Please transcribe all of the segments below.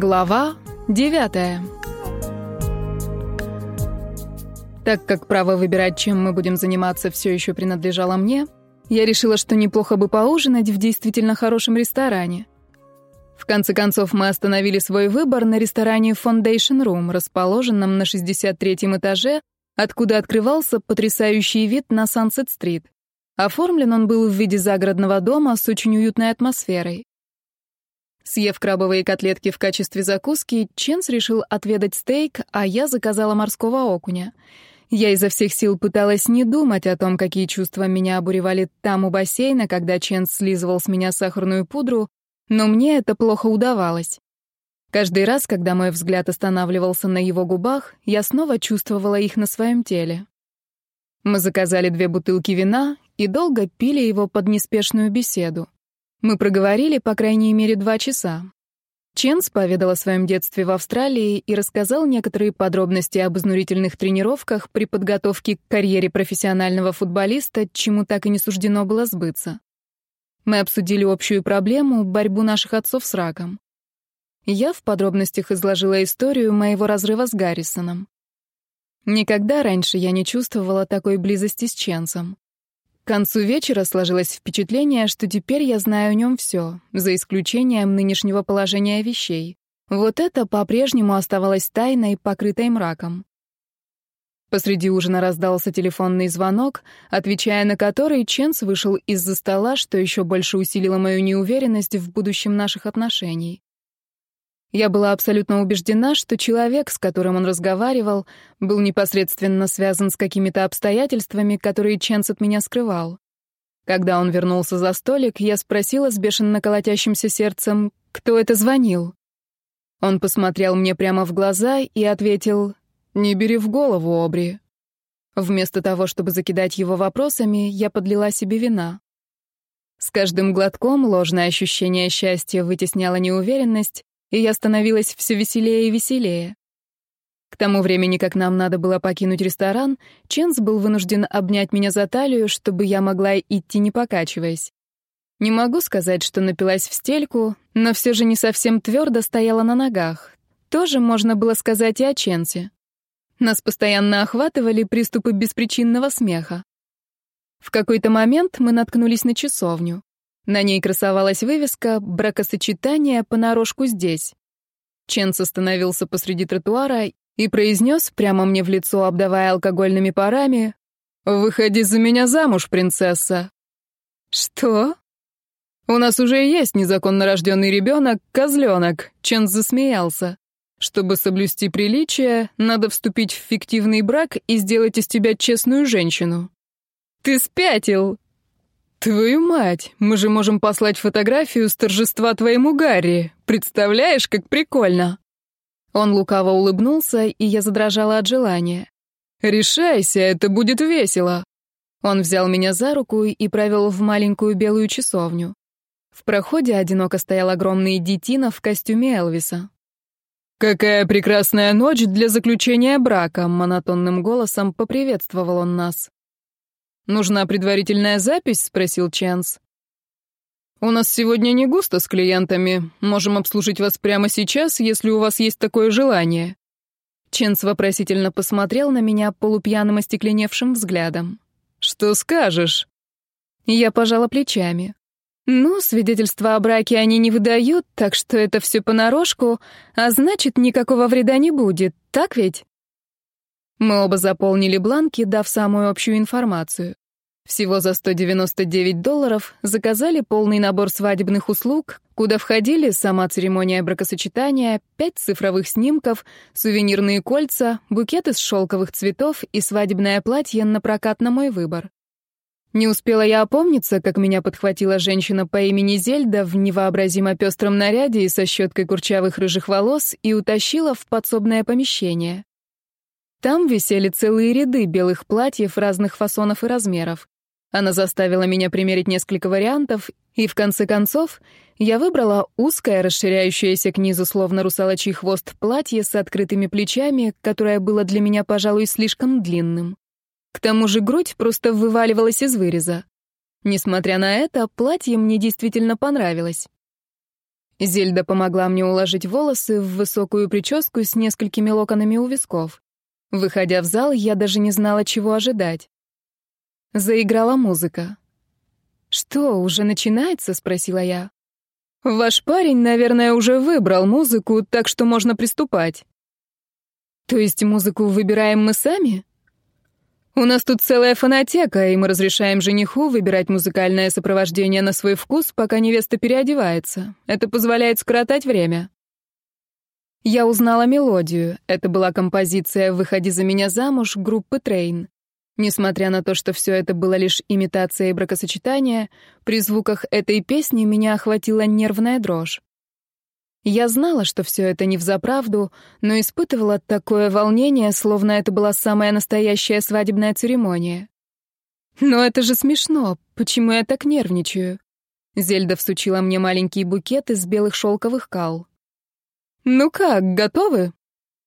Глава 9 Так как право выбирать, чем мы будем заниматься, все еще принадлежало мне, я решила, что неплохо бы поужинать в действительно хорошем ресторане. В конце концов, мы остановили свой выбор на ресторане Foundation Room, расположенном на 63-м этаже, откуда открывался потрясающий вид на Sunset Street. Оформлен он был в виде загородного дома с очень уютной атмосферой. Съев крабовые котлетки в качестве закуски, Ченс решил отведать стейк, а я заказала морского окуня. Я изо всех сил пыталась не думать о том, какие чувства меня обуревали там у бассейна, когда Ченс слизывал с меня сахарную пудру, но мне это плохо удавалось. Каждый раз, когда мой взгляд останавливался на его губах, я снова чувствовала их на своем теле. Мы заказали две бутылки вина и долго пили его под неспешную беседу. Мы проговорили, по крайней мере, два часа. Ченс поведал о своем детстве в Австралии и рассказал некоторые подробности об изнурительных тренировках при подготовке к карьере профессионального футболиста, чему так и не суждено было сбыться. Мы обсудили общую проблему — борьбу наших отцов с раком. Я в подробностях изложила историю моего разрыва с Гаррисоном. Никогда раньше я не чувствовала такой близости с Ченсом концу вечера сложилось впечатление, что теперь я знаю о нем все, за исключением нынешнего положения вещей. Вот это по-прежнему оставалось тайной, покрытой мраком. Посреди ужина раздался телефонный звонок, отвечая на который, Ченс вышел из-за стола, что еще больше усилило мою неуверенность в будущем наших отношений. Я была абсолютно убеждена, что человек, с которым он разговаривал, был непосредственно связан с какими-то обстоятельствами, которые Ченс от меня скрывал. Когда он вернулся за столик, я спросила с бешено колотящимся сердцем, кто это звонил. Он посмотрел мне прямо в глаза и ответил, «Не бери в голову, Обри». Вместо того, чтобы закидать его вопросами, я подлила себе вина. С каждым глотком ложное ощущение счастья вытесняло неуверенность, и я становилась все веселее и веселее. К тому времени, как нам надо было покинуть ресторан, Ченс был вынужден обнять меня за талию, чтобы я могла идти не покачиваясь. Не могу сказать, что напилась в стельку, но все же не совсем твердо стояла на ногах. Тоже можно было сказать и о Ченсе. Нас постоянно охватывали приступы беспричинного смеха. В какой-то момент мы наткнулись на часовню. На ней красовалась вывеска «Бракосочетание понарошку здесь». Ченс остановился посреди тротуара и произнес, прямо мне в лицо обдавая алкогольными парами, «Выходи за меня замуж, принцесса». «Что?» «У нас уже есть незаконно рожденный ребенок, козленок», — Ченс засмеялся. «Чтобы соблюсти приличие, надо вступить в фиктивный брак и сделать из тебя честную женщину». «Ты спятил!» «Твою мать! Мы же можем послать фотографию с торжества твоему Гарри! Представляешь, как прикольно!» Он лукаво улыбнулся, и я задрожала от желания. «Решайся, это будет весело!» Он взял меня за руку и провел в маленькую белую часовню. В проходе одиноко стоял огромный детина в костюме Элвиса. «Какая прекрасная ночь для заключения брака!» — монотонным голосом поприветствовал он нас. «Нужна предварительная запись?» — спросил Ченс. «У нас сегодня не густо с клиентами. Можем обслужить вас прямо сейчас, если у вас есть такое желание». Ченс вопросительно посмотрел на меня полупьяным остекленевшим взглядом. «Что скажешь?» Я пожала плечами. «Ну, свидетельства о браке они не выдают, так что это все понарошку, а значит, никакого вреда не будет, так ведь?» Мы оба заполнили бланки, дав самую общую информацию. Всего за 199 долларов заказали полный набор свадебных услуг, куда входили сама церемония бракосочетания, пять цифровых снимков, сувенирные кольца, букет из шелковых цветов и свадебное платье на прокат на мой выбор. Не успела я опомниться, как меня подхватила женщина по имени Зельда в невообразимо пестром наряде и со щеткой курчавых рыжих волос и утащила в подсобное помещение. Там висели целые ряды белых платьев разных фасонов и размеров. Она заставила меня примерить несколько вариантов, и в конце концов я выбрала узкое, расширяющееся к низу словно русалочий хвост платье с открытыми плечами, которое было для меня, пожалуй, слишком длинным. К тому же грудь просто вываливалась из выреза. Несмотря на это, платье мне действительно понравилось. Зельда помогла мне уложить волосы в высокую прическу с несколькими локонами у висков. Выходя в зал, я даже не знала, чего ожидать. Заиграла музыка. «Что, уже начинается?» — спросила я. «Ваш парень, наверное, уже выбрал музыку, так что можно приступать». «То есть музыку выбираем мы сами?» «У нас тут целая фонотека, и мы разрешаем жениху выбирать музыкальное сопровождение на свой вкус, пока невеста переодевается. Это позволяет скоротать время». Я узнала мелодию. Это была композиция «Выходи за меня замуж» группы «Train». Несмотря на то, что все это было лишь имитацией бракосочетания, при звуках этой песни меня охватила нервная дрожь. Я знала, что все это не взаправду, но испытывала такое волнение, словно это была самая настоящая свадебная церемония. «Но это же смешно. Почему я так нервничаю?» Зельда всучила мне маленький букет из белых шелковых кал. «Ну как, готовы?»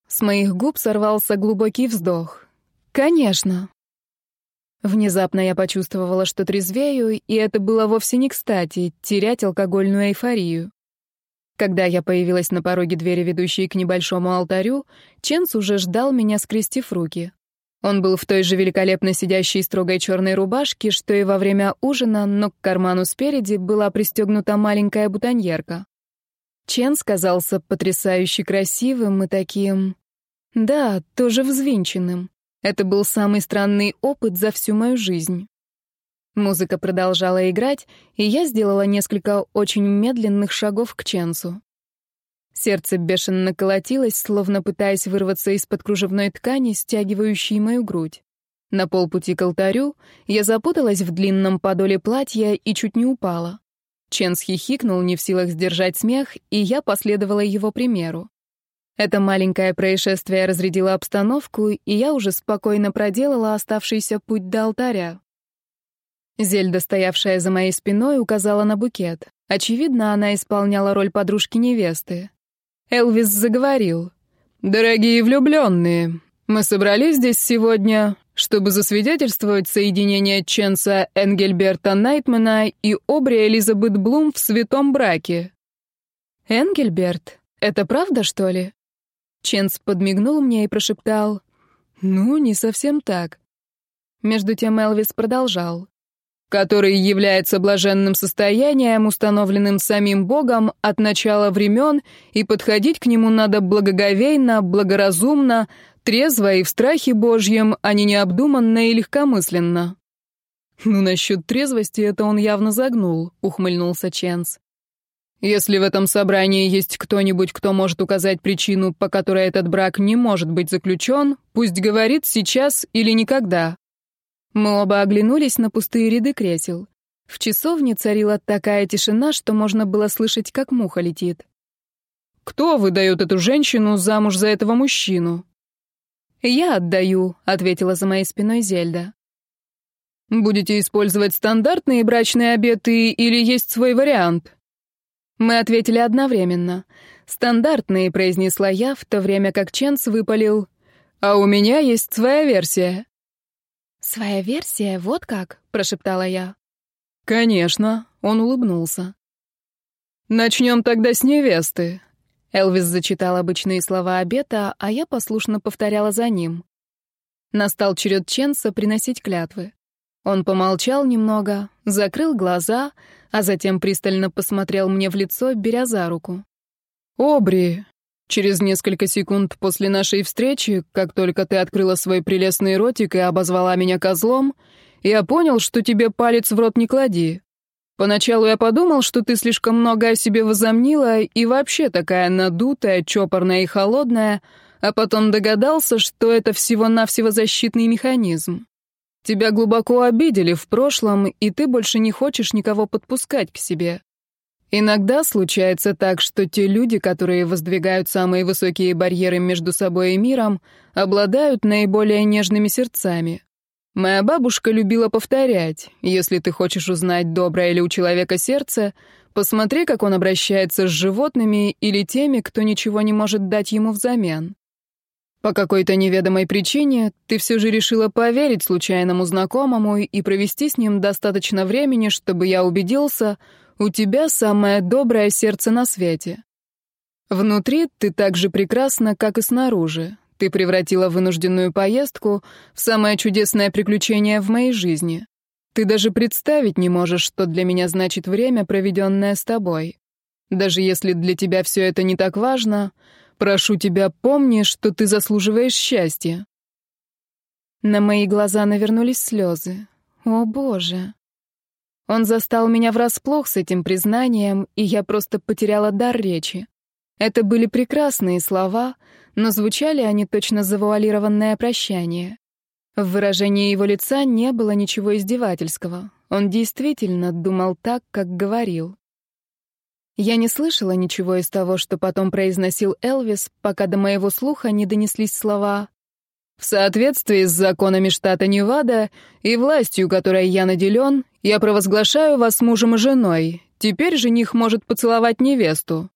С моих губ сорвался глубокий вздох. «Конечно». Внезапно я почувствовала, что трезвею, и это было вовсе не кстати — терять алкогольную эйфорию. Когда я появилась на пороге двери, ведущей к небольшому алтарю, Ченс уже ждал меня, скрестив руки. Он был в той же великолепно сидящей строгой черной рубашке, что и во время ужина, но к карману спереди была пристегнута маленькая бутоньерка. Чен сказался потрясающе красивым и таким... Да, тоже взвинченным. Это был самый странный опыт за всю мою жизнь. Музыка продолжала играть, и я сделала несколько очень медленных шагов к Ченсу. Сердце бешено колотилось, словно пытаясь вырваться из-под кружевной ткани, стягивающей мою грудь. На полпути к алтарю я запуталась в длинном подоле платья и чуть не упала. Ченс хихикнул, не в силах сдержать смех, и я последовала его примеру. Это маленькое происшествие разрядило обстановку, и я уже спокойно проделала оставшийся путь до алтаря. Зельда, стоявшая за моей спиной, указала на букет. Очевидно, она исполняла роль подружки невесты. Элвис заговорил. «Дорогие влюбленные, мы собрались здесь сегодня, чтобы засвидетельствовать соединение Ченса Энгельберта Найтмана и Обри Элизабет Блум в святом браке. «Энгельберт, это правда, что ли?» Ченс подмигнул мне и прошептал. «Ну, не совсем так». Между тем Элвис продолжал который является блаженным состоянием, установленным самим Богом от начала времен, и подходить к нему надо благоговейно, благоразумно, Трезво и в страхе Божьем, а не необдуманно и легкомысленно. «Ну, насчет трезвости это он явно загнул», — ухмыльнулся Ченс. «Если в этом собрании есть кто-нибудь, кто может указать причину, по которой этот брак не может быть заключен, пусть говорит сейчас или никогда». Мы оба оглянулись на пустые ряды кресел. В часовне царила такая тишина, что можно было слышать, как муха летит. «Кто выдает эту женщину замуж за этого мужчину?» «Я отдаю», — ответила за моей спиной Зельда. «Будете использовать стандартные брачные обеты или есть свой вариант?» Мы ответили одновременно. «Стандартные», — произнесла я, в то время как Ченс выпалил. «А у меня есть своя версия». «Своя версия? Вот как?» — прошептала я. «Конечно», — он улыбнулся. «Начнем тогда с невесты. Элвис зачитал обычные слова обета, а я послушно повторяла за ним. Настал черед Ченса приносить клятвы. Он помолчал немного, закрыл глаза, а затем пристально посмотрел мне в лицо, беря за руку. «Обри, через несколько секунд после нашей встречи, как только ты открыла свой прелестный ротик и обозвала меня козлом, я понял, что тебе палец в рот не клади. Поначалу я подумал, что ты слишком много о себе возомнила и вообще такая надутая, чопорная и холодная, а потом догадался, что это всего-навсего защитный механизм. Тебя глубоко обидели в прошлом, и ты больше не хочешь никого подпускать к себе. Иногда случается так, что те люди, которые воздвигают самые высокие барьеры между собой и миром, обладают наиболее нежными сердцами. Моя бабушка любила повторять, если ты хочешь узнать, доброе ли у человека сердце, посмотри, как он обращается с животными или теми, кто ничего не может дать ему взамен. По какой-то неведомой причине ты все же решила поверить случайному знакомому и провести с ним достаточно времени, чтобы я убедился, у тебя самое доброе сердце на свете. Внутри ты так же прекрасна, как и снаружи. Ты превратила вынужденную поездку в самое чудесное приключение в моей жизни. Ты даже представить не можешь, что для меня значит время, проведенное с тобой. Даже если для тебя все это не так важно, прошу тебя, помни, что ты заслуживаешь счастья». На мои глаза навернулись слезы. «О, Боже!» Он застал меня врасплох с этим признанием, и я просто потеряла дар речи. Это были прекрасные слова — но звучали они точно завуалированное прощание. В выражении его лица не было ничего издевательского. Он действительно думал так, как говорил. Я не слышала ничего из того, что потом произносил Элвис, пока до моего слуха не донеслись слова «В соответствии с законами штата Невада и властью, которой я наделен, я провозглашаю вас мужем и женой. Теперь жених может поцеловать невесту».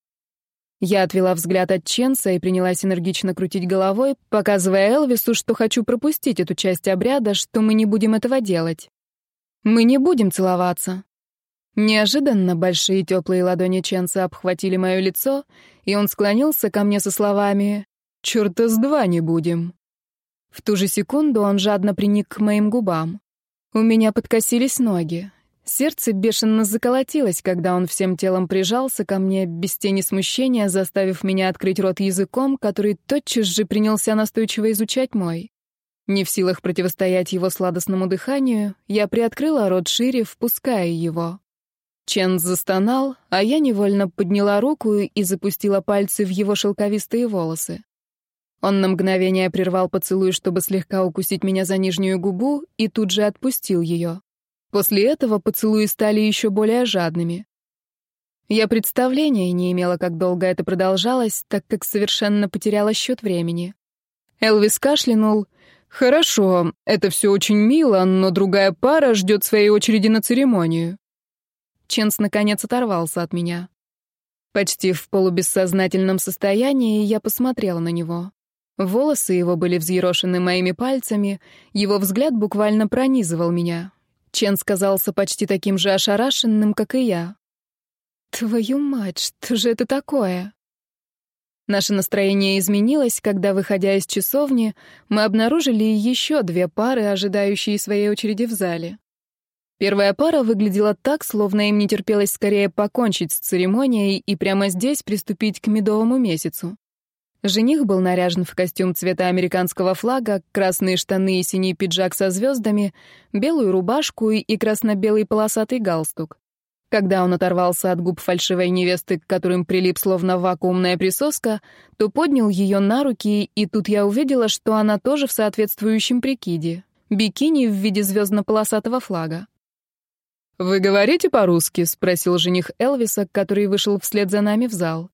Я отвела взгляд от Ченса и принялась энергично крутить головой, показывая Элвису, что хочу пропустить эту часть обряда, что мы не будем этого делать. Мы не будем целоваться. Неожиданно большие теплые ладони Ченса обхватили мое лицо, и он склонился ко мне со словами «Чёрта с два не будем». В ту же секунду он жадно приник к моим губам. У меня подкосились ноги. Сердце бешено заколотилось, когда он всем телом прижался ко мне, без тени смущения, заставив меня открыть рот языком, который тотчас же принялся настойчиво изучать мой. Не в силах противостоять его сладостному дыханию, я приоткрыла рот шире, впуская его. Чен застонал, а я невольно подняла руку и запустила пальцы в его шелковистые волосы. Он на мгновение прервал поцелуй, чтобы слегка укусить меня за нижнюю губу, и тут же отпустил ее. После этого поцелуи стали еще более жадными. Я представления не имела, как долго это продолжалось, так как совершенно потеряла счет времени. Элвис кашлянул. «Хорошо, это все очень мило, но другая пара ждет своей очереди на церемонию». Ченс наконец оторвался от меня. Почти в полубессознательном состоянии я посмотрела на него. Волосы его были взъерошены моими пальцами, его взгляд буквально пронизывал меня. Чен сказался почти таким же ошарашенным, как и я. «Твою мать, что же это такое?» Наше настроение изменилось, когда, выходя из часовни, мы обнаружили еще две пары, ожидающие своей очереди в зале. Первая пара выглядела так, словно им не терпелось скорее покончить с церемонией и прямо здесь приступить к медовому месяцу. Жених был наряжен в костюм цвета американского флага, красные штаны и синий пиджак со звездами, белую рубашку и красно-белый полосатый галстук. Когда он оторвался от губ фальшивой невесты, к которым прилип словно вакуумная присоска, то поднял ее на руки, и тут я увидела, что она тоже в соответствующем прикиде. Бикини в виде звездно-полосатого флага. «Вы говорите по-русски?» — спросил жених Элвиса, который вышел вслед за нами в зал.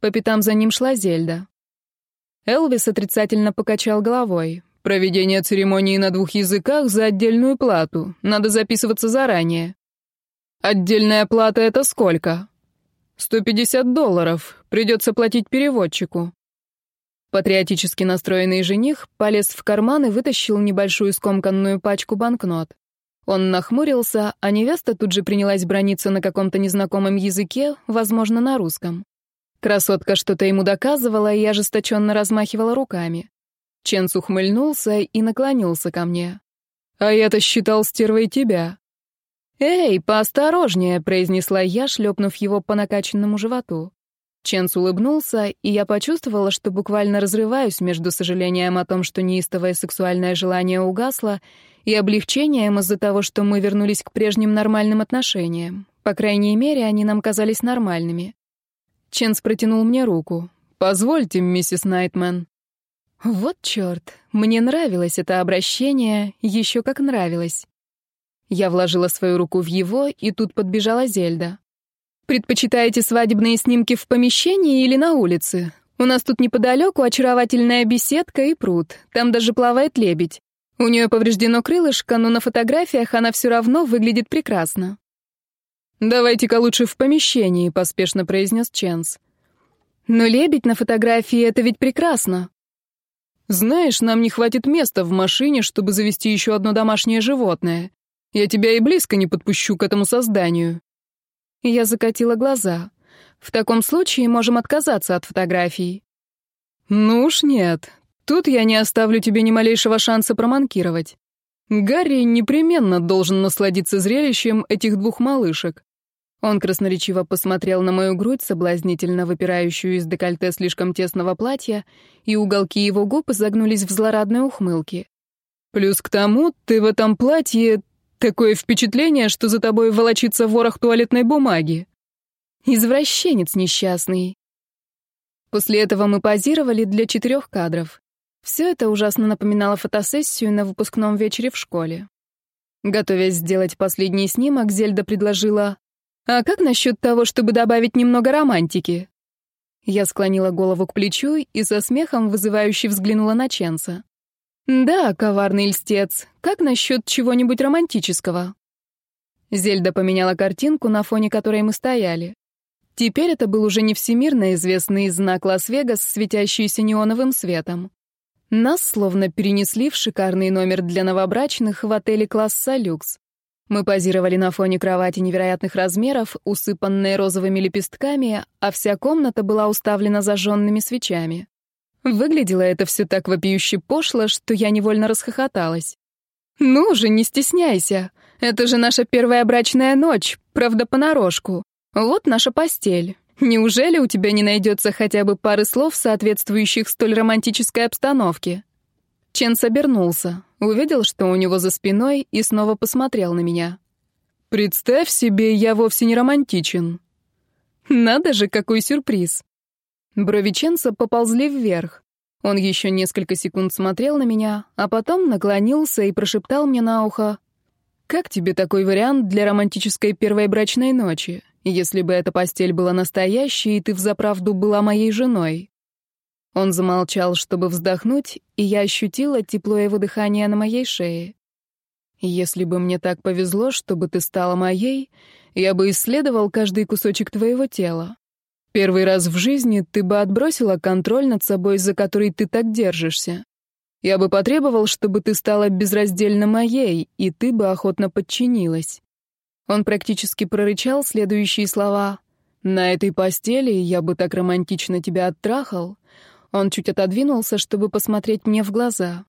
По пятам за ним шла Зельда. Элвис отрицательно покачал головой. «Проведение церемонии на двух языках за отдельную плату. Надо записываться заранее». «Отдельная плата — это сколько?» «150 долларов. Придется платить переводчику». Патриотически настроенный жених полез в карман и вытащил небольшую скомканную пачку банкнот. Он нахмурился, а невеста тут же принялась брониться на каком-то незнакомом языке, возможно, на русском. Красотка что-то ему доказывала, и я жесточенно размахивала руками. Ченс ухмыльнулся и наклонился ко мне. «А я-то считал стервой тебя». «Эй, поосторожнее», — произнесла я, шлепнув его по накачанному животу. Ченс улыбнулся, и я почувствовала, что буквально разрываюсь между сожалением о том, что неистовое сексуальное желание угасло, и облегчением из-за того, что мы вернулись к прежним нормальным отношениям. По крайней мере, они нам казались нормальными. Ченс протянул мне руку. «Позвольте, миссис Найтман». Вот черт, мне нравилось это обращение, еще как нравилось. Я вложила свою руку в его, и тут подбежала Зельда. «Предпочитаете свадебные снимки в помещении или на улице? У нас тут неподалеку очаровательная беседка и пруд. Там даже плавает лебедь. У нее повреждено крылышко, но на фотографиях она все равно выглядит прекрасно». «Давайте-ка лучше в помещении», — поспешно произнес Ченс. «Но лебедь на фотографии — это ведь прекрасно». «Знаешь, нам не хватит места в машине, чтобы завести еще одно домашнее животное. Я тебя и близко не подпущу к этому созданию». Я закатила глаза. «В таком случае можем отказаться от фотографий». «Ну уж нет. Тут я не оставлю тебе ни малейшего шанса проманкировать». Гарри непременно должен насладиться зрелищем этих двух малышек. Он красноречиво посмотрел на мою грудь, соблазнительно выпирающую из декольте слишком тесного платья, и уголки его губ загнулись в злорадной ухмылке. «Плюс к тому, ты в этом платье... Такое впечатление, что за тобой волочится ворох туалетной бумаги. Извращенец несчастный». После этого мы позировали для четырех кадров. Все это ужасно напоминало фотосессию на выпускном вечере в школе. Готовясь сделать последний снимок, Зельда предложила, «А как насчет того, чтобы добавить немного романтики?» Я склонила голову к плечу и со смехом вызывающе взглянула на Ченса. «Да, коварный льстец, как насчет чего-нибудь романтического?» Зельда поменяла картинку, на фоне которой мы стояли. Теперь это был уже не всемирно известный знак Лас-Вегас, светящийся неоновым светом. Нас словно перенесли в шикарный номер для новобрачных в отеле класса «Люкс». Мы позировали на фоне кровати невероятных размеров, усыпанной розовыми лепестками, а вся комната была уставлена зажженными свечами. Выглядело это все так вопиюще пошло, что я невольно расхохоталась. «Ну же, не стесняйся. Это же наша первая брачная ночь, правда, понарошку. Вот наша постель. Неужели у тебя не найдется хотя бы пары слов, соответствующих столь романтической обстановке?» Чен обернулся, увидел, что у него за спиной, и снова посмотрел на меня. «Представь себе, я вовсе не романтичен». «Надо же, какой сюрприз!» Брови Ченса поползли вверх. Он еще несколько секунд смотрел на меня, а потом наклонился и прошептал мне на ухо. «Как тебе такой вариант для романтической первой брачной ночи? если бы эта постель была настоящей, и ты взаправду была моей женой». Он замолчал, чтобы вздохнуть, и я ощутила тепло его дыхания на моей шее. «Если бы мне так повезло, чтобы ты стала моей, я бы исследовал каждый кусочек твоего тела. Первый раз в жизни ты бы отбросила контроль над собой, за который ты так держишься. Я бы потребовал, чтобы ты стала безраздельно моей, и ты бы охотно подчинилась. Он практически прорычал следующие слова. «На этой постели я бы так романтично тебя оттрахал». Он чуть отодвинулся, чтобы посмотреть мне в глаза.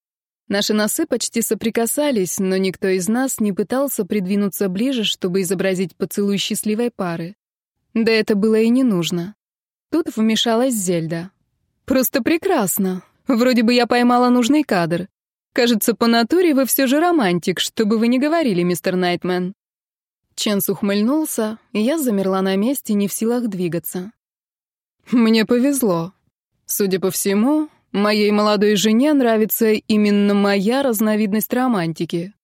Наши носы почти соприкасались, но никто из нас не пытался придвинуться ближе, чтобы изобразить поцелуй счастливой пары. Да это было и не нужно. Тут вмешалась Зельда. «Просто прекрасно. Вроде бы я поймала нужный кадр. Кажется, по натуре вы все же романтик, что бы вы ни говорили, мистер Найтмен». Ченс ухмыльнулся, и я замерла на месте, не в силах двигаться. «Мне повезло. Судя по всему, моей молодой жене нравится именно моя разновидность романтики»,